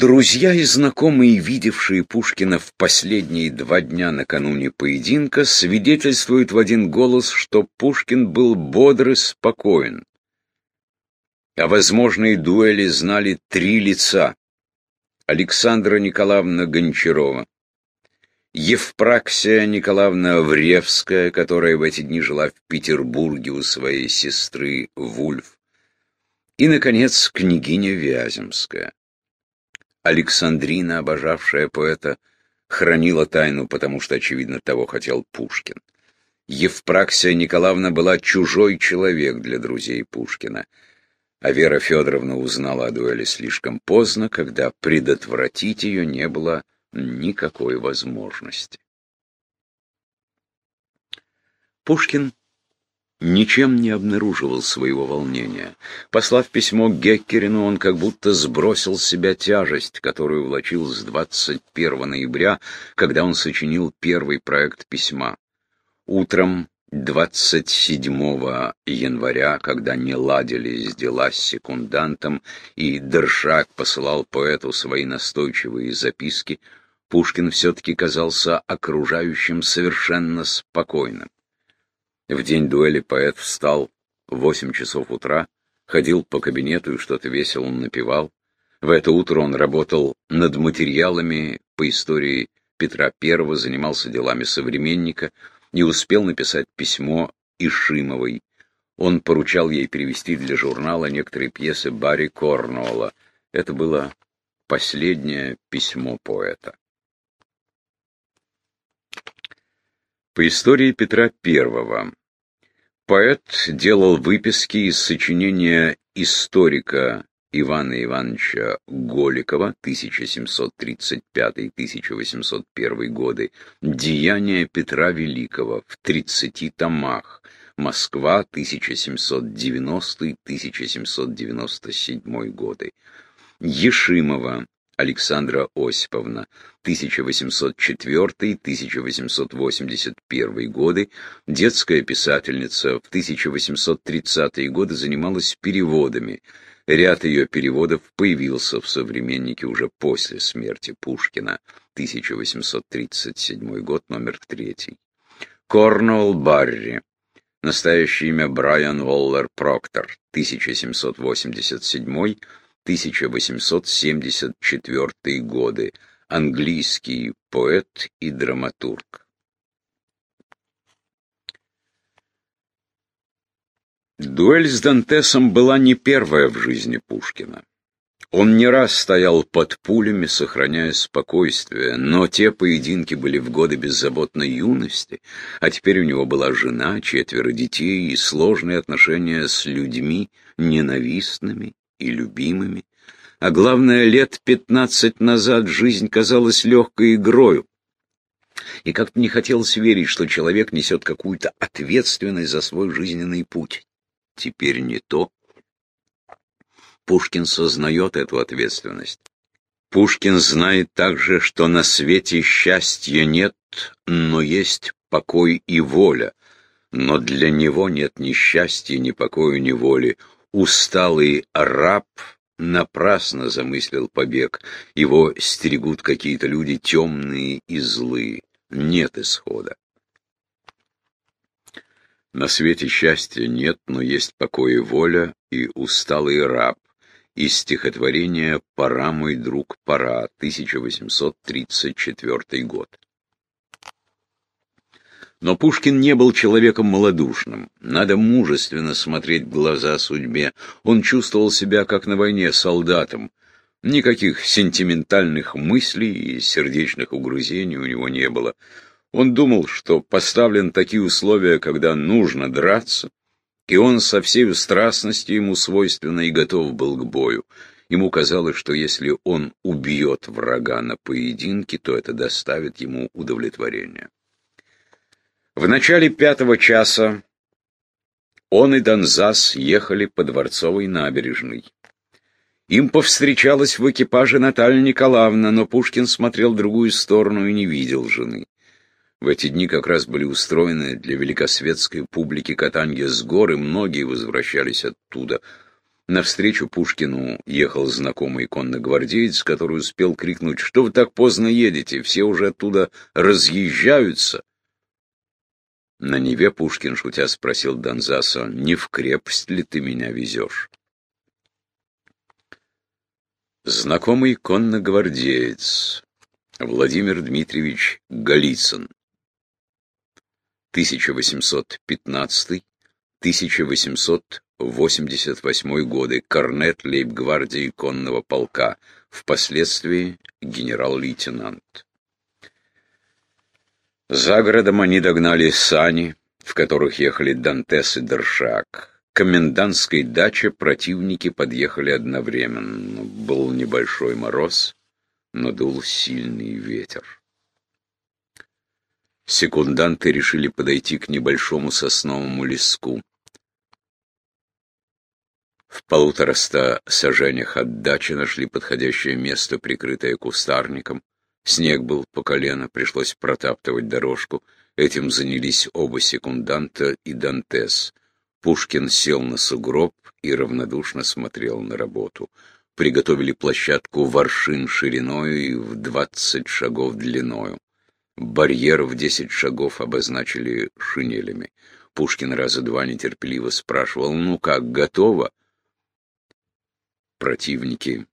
Друзья и знакомые, видевшие Пушкина в последние два дня накануне поединка, свидетельствуют в один голос, что Пушкин был бодр и спокоен. О возможной дуэли знали три лица. Александра Николаевна Гончарова, Евпраксия Николаевна Вревская, которая в эти дни жила в Петербурге у своей сестры Вульф, и, наконец, княгиня Вяземская. Александрина, обожавшая поэта, хранила тайну, потому что, очевидно, того хотел Пушкин. Евпраксия Николаевна была чужой человек для друзей Пушкина — а Вера Федоровна узнала о дуэли слишком поздно, когда предотвратить ее не было никакой возможности. Пушкин ничем не обнаруживал своего волнения. Послав письмо Геккерину, он как будто сбросил с себя тяжесть, которую влачил с 21 ноября, когда он сочинил первый проект письма. Утром 27 января, когда не ладились дела с секундантом, и Дершак посылал поэту свои настойчивые записки, Пушкин все-таки казался окружающим совершенно спокойным. В день дуэли поэт встал в восемь часов утра, ходил по кабинету и что-то весело напевал. В это утро он работал над материалами по истории Петра I, занимался делами современника — не успел написать письмо Ишимовой. Он поручал ей перевести для журнала некоторые пьесы Барри Корнуолла. Это было последнее письмо поэта. По истории Петра I. Поэт делал выписки из сочинения историка Ивана Ивановича Голикова, 1735-1801 годы, «Деяния Петра Великого» в 30 томах, Москва, 1790-1797 годы, Ешимова Александра Осиповна, 1804-1881 годы, детская писательница, в 1830-е годы занималась переводами, Ряд ее переводов появился в «Современнике» уже после смерти Пушкина, 1837 год, номер 3. Корнуолл Барри. Настоящее имя Брайан Уоллер Проктор, 1787-1874 годы. Английский поэт и драматург. Дуэль с Дантесом была не первая в жизни Пушкина. Он не раз стоял под пулями, сохраняя спокойствие, но те поединки были в годы беззаботной юности, а теперь у него была жена, четверо детей и сложные отношения с людьми, ненавистными и любимыми. А главное, лет пятнадцать назад жизнь казалась легкой игрою, и как-то не хотелось верить, что человек несет какую-то ответственность за свой жизненный путь теперь не то. Пушкин сознает эту ответственность. Пушкин знает также, что на свете счастья нет, но есть покой и воля. Но для него нет ни счастья, ни покоя, ни воли. Усталый раб напрасно замыслил побег. Его стерегут какие-то люди темные и злые. Нет исхода. На свете счастья нет, но есть покой и воля, и усталый раб. Из стихотворения «Пора, мой друг, пора», 1834 год. Но Пушкин не был человеком малодушным. Надо мужественно смотреть в глаза судьбе. Он чувствовал себя, как на войне, солдатом. Никаких сентиментальных мыслей и сердечных угрызений у него не было. Он думал, что поставлен такие условия, когда нужно драться, и он со всей страстностью ему свойственно и готов был к бою. Ему казалось, что если он убьет врага на поединке, то это доставит ему удовлетворение. В начале пятого часа он и Донзас ехали по Дворцовой набережной. Им повстречалась в экипаже Наталья Николаевна, но Пушкин смотрел в другую сторону и не видел жены. В эти дни как раз были устроены для великосветской публики катанье с гор, и многие возвращались оттуда. Навстречу Пушкину ехал знакомый конногвардеец, который успел крикнуть «Что вы так поздно едете? Все уже оттуда разъезжаются!» На Неве Пушкин, шутя, спросил Донзаса, «Не в крепость ли ты меня везешь?» Знакомый конногвардеец Владимир Дмитриевич Голицын 1815-1888 годы, корнет лейб-гвардии конного полка, впоследствии генерал-лейтенант. За городом они догнали сани, в которых ехали Дантес и Дершак. К комендантской даче противники подъехали одновременно. Был небольшой мороз, но дул сильный ветер. Секунданты решили подойти к небольшому сосновому леску. В полутораста сажениях от дачи нашли подходящее место, прикрытое кустарником. Снег был по колено, пришлось протаптывать дорожку. Этим занялись оба секунданта и Дантес. Пушкин сел на сугроб и равнодушно смотрел на работу. Приготовили площадку в аршин шириною и в двадцать шагов длиною. Барьер в десять шагов обозначили шинелями. Пушкин раза два нетерпеливо спрашивал, ну как, готово? Противники,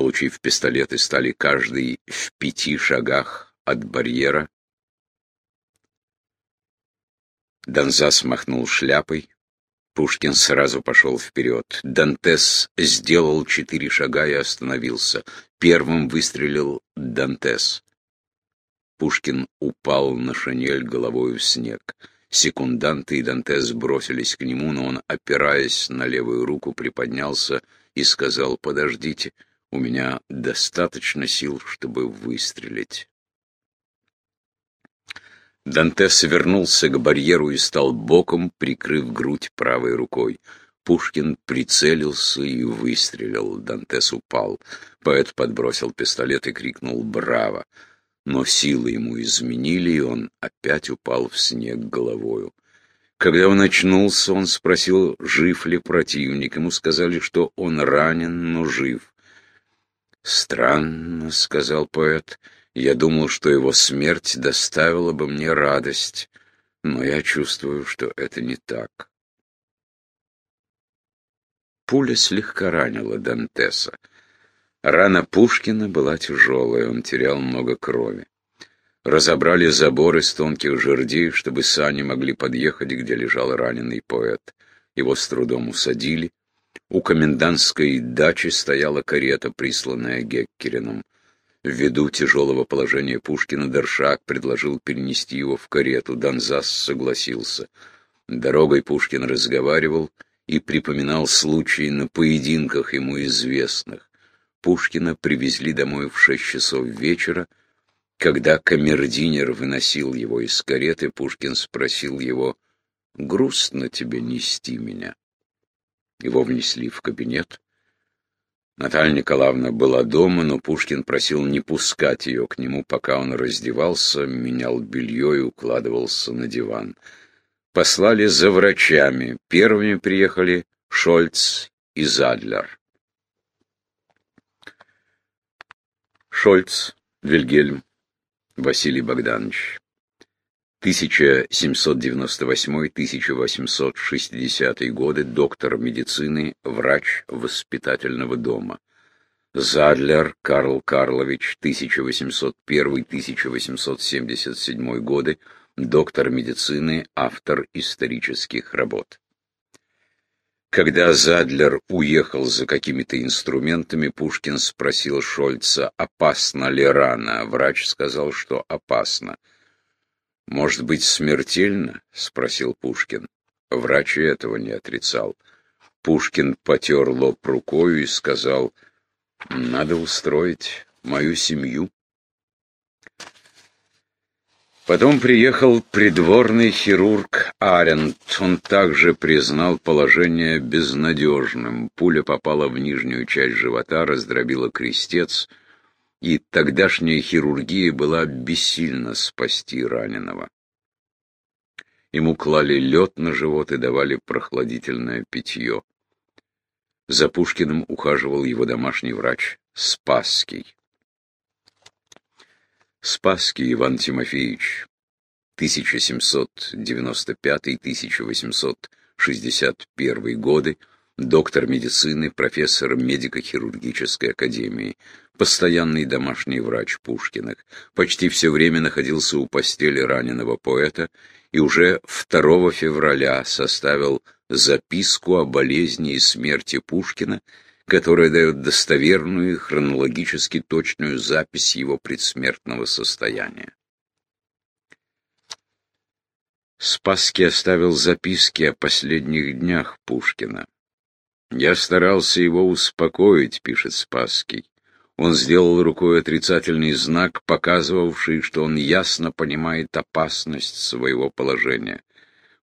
получив пистолеты, стали каждый в пяти шагах от барьера. Донзас махнул шляпой. Пушкин сразу пошел вперед. Дантес сделал четыре шага и остановился. Первым выстрелил Дантес. Пушкин упал на шинель головой в снег. Секунданты и Дантес бросились к нему, но он, опираясь на левую руку, приподнялся и сказал «Подождите, у меня достаточно сил, чтобы выстрелить». Дантес вернулся к барьеру и стал боком, прикрыв грудь правой рукой. Пушкин прицелился и выстрелил. Дантес упал. Поэт подбросил пистолет и крикнул «Браво!» но силы ему изменили, и он опять упал в снег головою. Когда он очнулся, он спросил, жив ли противник. Ему сказали, что он ранен, но жив. «Странно», — сказал поэт, — «я думал, что его смерть доставила бы мне радость, но я чувствую, что это не так». Пуля слегка ранила Дантеса. Рана Пушкина была тяжелая, он терял много крови. Разобрали забор из тонких жердей, чтобы сани могли подъехать, где лежал раненый поэт. Его с трудом усадили. У комендантской дачи стояла карета, присланная Геккерином. Ввиду тяжелого положения Пушкина Дершак предложил перенести его в карету. Донзас согласился. Дорогой Пушкин разговаривал и припоминал случаи на поединках ему известных. Пушкина привезли домой в шесть часов вечера. Когда камердинер выносил его из кареты, Пушкин спросил его, «Грустно тебе нести меня?» Его внесли в кабинет. Наталья Николаевна была дома, но Пушкин просил не пускать ее к нему, пока он раздевался, менял белье и укладывался на диван. Послали за врачами. Первыми приехали Шольц и Задлер. Шольц, Вильгельм, Василий Богданович. 1798-1860 годы, доктор медицины, врач воспитательного дома. Задлер Карл Карлович, 1801-1877 годы, доктор медицины, автор исторических работ. Когда Задлер уехал за какими-то инструментами, Пушкин спросил Шольца, опасно ли рана. Врач сказал, что опасно. «Может быть, смертельно?» — спросил Пушкин. Врач этого не отрицал. Пушкин потер лоб рукою и сказал, «Надо устроить мою семью». Потом приехал придворный хирург Арент. Он также признал положение безнадежным. Пуля попала в нижнюю часть живота, раздробила крестец, и тогдашняя хирургия была бессильна спасти раненого. Ему клали лед на живот и давали прохладительное питье. За Пушкиным ухаживал его домашний врач Спасский. Спасский Иван Тимофеевич, 1795-1861 годы, доктор медицины, профессор медико-хирургической академии, постоянный домашний врач Пушкиных, почти все время находился у постели раненого поэта и уже 2 февраля составил записку о болезни и смерти Пушкина, которая дает достоверную и хронологически точную запись его предсмертного состояния. Спасский оставил записки о последних днях Пушкина. «Я старался его успокоить», — пишет Спасский. Он сделал рукой отрицательный знак, показывавший, что он ясно понимает опасность своего положения.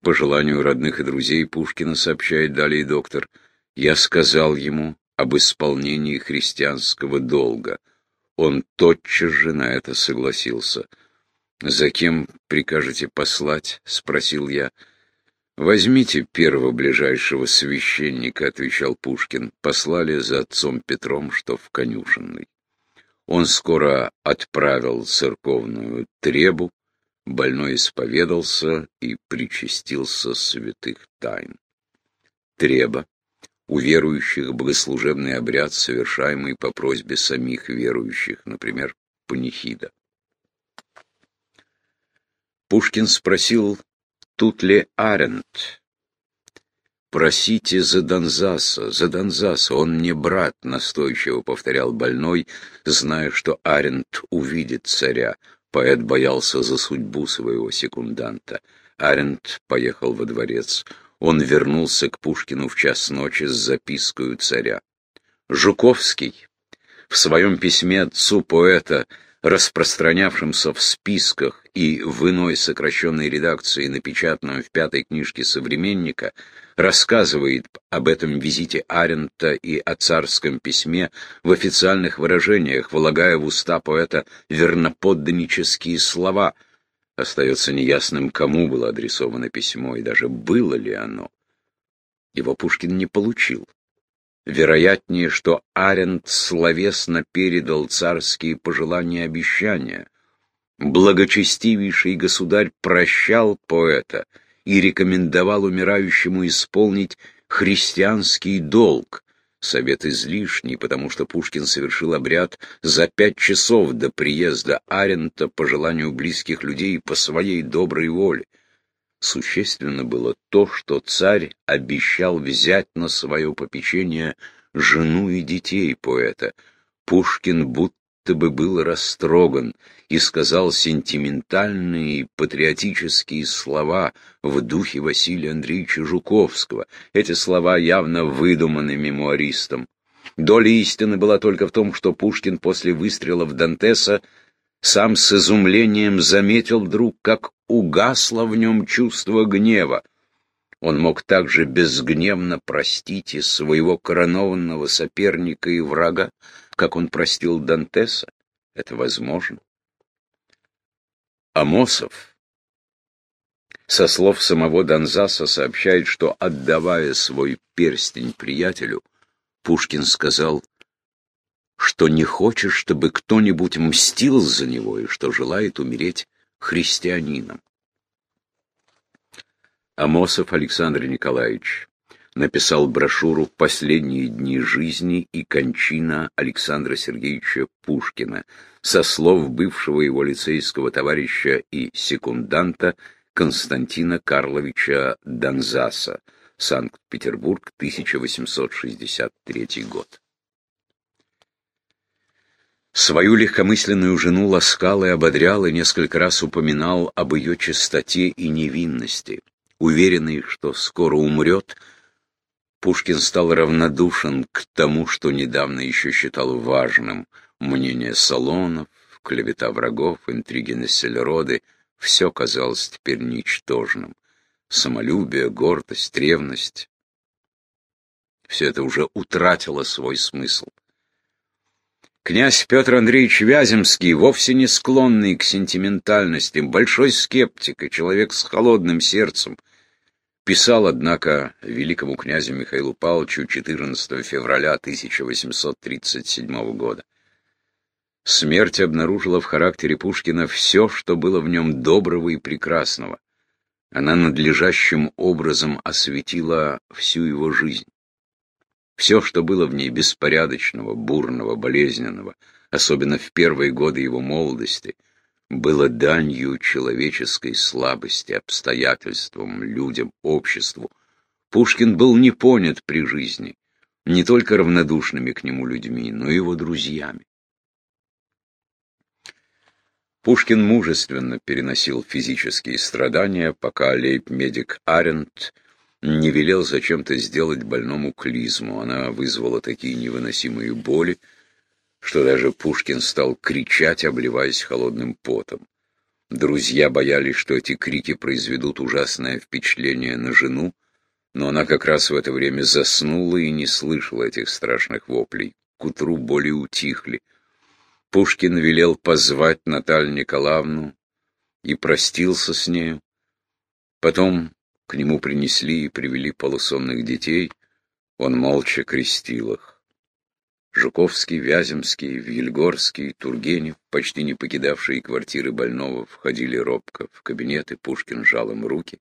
По желанию родных и друзей Пушкина сообщает далее доктор, «Я сказал ему об исполнении христианского долга. Он тотчас же на это согласился». «За кем прикажете послать?» — спросил я. «Возьмите первого ближайшего священника», — отвечал Пушкин. «Послали за отцом Петром, что в конюшенной». Он скоро отправил церковную требу, больной исповедался и причастился святых тайн. Треба у верующих богослужебный обряд, совершаемый по просьбе самих верующих, например, панихида. Пушкин спросил тут ли Арент. «Просите за Донзаса, за Донзаса, он не брат», — настойчиво повторял больной, зная, что Арент увидит царя. Поэт боялся за судьбу своего секунданта. Арент поехал во дворец. Он вернулся к Пушкину в час ночи с запиской у царя. Жуковский в своем письме отцу поэта распространявшемся в списках и в иной сокращенной редакции, напечатанном в пятой книжке «Современника», рассказывает об этом визите Арента и о царском письме в официальных выражениях, влагая в уста поэта верноподданнические слова. Остается неясным, кому было адресовано письмо и даже было ли оно. Его Пушкин не получил. Вероятнее, что Аренд словесно передал царские пожелания и обещания. Благочестивейший государь прощал поэта и рекомендовал умирающему исполнить христианский долг. Совет излишний, потому что Пушкин совершил обряд за пять часов до приезда Арента по желанию близких людей по своей доброй воле. Существенно было то, что царь обещал взять на свое попечение жену и детей поэта. Пушкин будто бы был растроган и сказал сентиментальные и патриотические слова в духе Василия Андреевича Жуковского. Эти слова явно выдуманы мемуаристом. Доля истины была только в том, что Пушкин после выстрела в Дантеса сам с изумлением заметил вдруг, как угасло в нем чувство гнева. Он мог также безгневно простить и своего коронованного соперника и врага, как он простил Дантеса. Это возможно. Амосов, со слов самого Донзаса, сообщает, что, отдавая свой перстень приятелю, Пушкин сказал — что не хочет, чтобы кто-нибудь мстил за него и что желает умереть христианином. Амосов Александр Николаевич написал брошюру «Последние дни жизни и кончина Александра Сергеевича Пушкина» со слов бывшего его лицейского товарища и секунданта Константина Карловича Донзаса, Санкт-Петербург, 1863 год. Свою легкомысленную жену ласкал и ободрял и несколько раз упоминал об ее чистоте и невинности. Уверенный, что скоро умрет, Пушкин стал равнодушен к тому, что недавно еще считал важным. Мнение салонов, клевета врагов, интриги населероды — все казалось теперь ничтожным. Самолюбие, гордость, ревность — все это уже утратило свой смысл. Князь Петр Андреевич Вяземский, вовсе не склонный к сентиментальности, большой скептик и человек с холодным сердцем, Писал, однако, великому князю Михаилу Павловичу 14 февраля 1837 года. Смерть обнаружила в характере Пушкина все, что было в нем доброго и прекрасного. Она надлежащим образом осветила всю его жизнь. Все, что было в ней беспорядочного, бурного, болезненного, особенно в первые годы его молодости, было данью человеческой слабости, обстоятельствам, людям, обществу. Пушкин был не понят при жизни, не только равнодушными к нему людьми, но и его друзьями. Пушкин мужественно переносил физические страдания, пока лейб-медик Арент не велел зачем-то сделать больному клизму. Она вызвала такие невыносимые боли, что даже Пушкин стал кричать, обливаясь холодным потом. Друзья боялись, что эти крики произведут ужасное впечатление на жену, но она как раз в это время заснула и не слышала этих страшных воплей. К утру боли утихли. Пушкин велел позвать Наталью Николаевну и простился с нею. Потом к нему принесли и привели полусонных детей, он молча крестил их. Жуковский, Вяземский, Вильгорский, Тургенев, почти не покидавшие квартиры больного, входили робко в кабинет, и Пушкин жал им руки.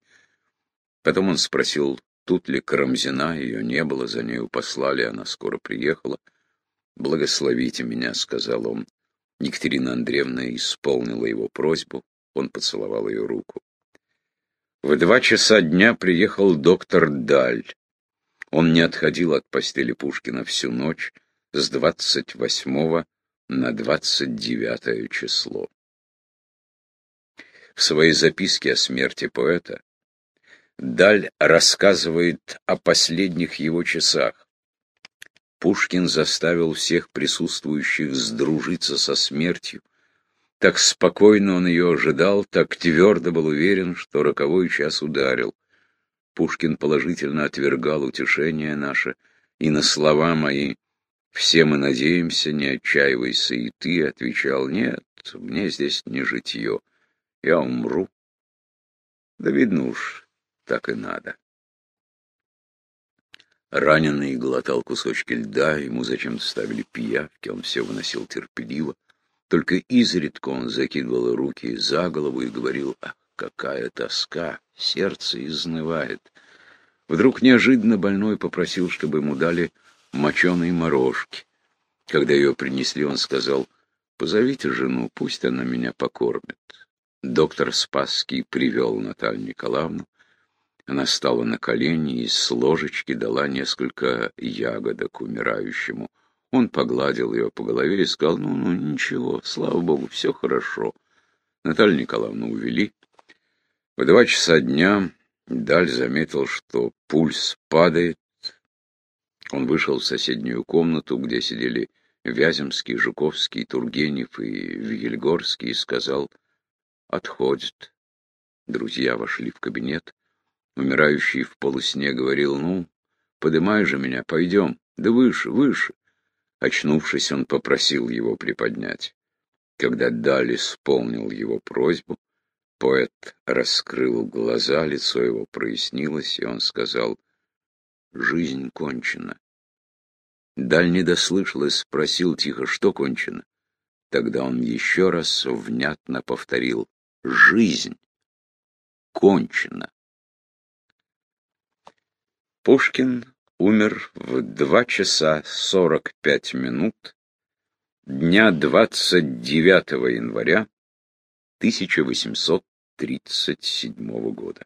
Потом он спросил, тут ли Карамзина, ее не было, за нею послали, она скоро приехала. «Благословите меня», — сказал он. Екатерина Андреевна исполнила его просьбу, он поцеловал ее руку. В два часа дня приехал доктор Даль. Он не отходил от постели Пушкина всю ночь, с 28 на 29 число. В своей записке о смерти поэта Даль рассказывает о последних его часах. Пушкин заставил всех присутствующих сдружиться со смертью. Так спокойно он ее ожидал, так твердо был уверен, что роковой час ударил. Пушкин положительно отвергал утешение наше, и на слова мои все мы надеемся, не отчаивайся, и ты отвечал, нет, мне здесь не житье, я умру. Да видно уж, так и надо. Раненый глотал кусочки льда, ему зачем-то ставили пиявки, он все выносил терпеливо. Только изредка он закидывал руки за голову и говорил, ах, какая тоска, сердце изнывает. Вдруг неожиданно больной попросил, чтобы ему дали моченой морожки. Когда ее принесли, он сказал, «Позовите жену, пусть она меня покормит». Доктор Спасский привел Наталью Николаевну. Она стала на колени и с ложечки дала несколько ягодок умирающему. Он погладил ее по голове и сказал, «Ну, ну, ничего, слава богу, все хорошо». Наталью Николаевну увели. В два часа дня Даль заметил, что пульс падает, он вышел в соседнюю комнату, где сидели Вяземский, Жуковский, Тургенев и Вильгорский, и сказал «Отходит». Друзья вошли в кабинет. Умирающий в полусне говорил «Ну, подымай же меня, пойдем, да выше, выше». Очнувшись, он попросил его приподнять. Когда Даль исполнил его просьбу, поэт раскрыл глаза, лицо его прояснилось, и он сказал жизнь кончена. Даль не дослышал и спросил тихо, что кончено. Тогда он еще раз внятно повторил «Жизнь кончена». Пушкин умер в два часа сорок пять минут дня 29 января 1837 года.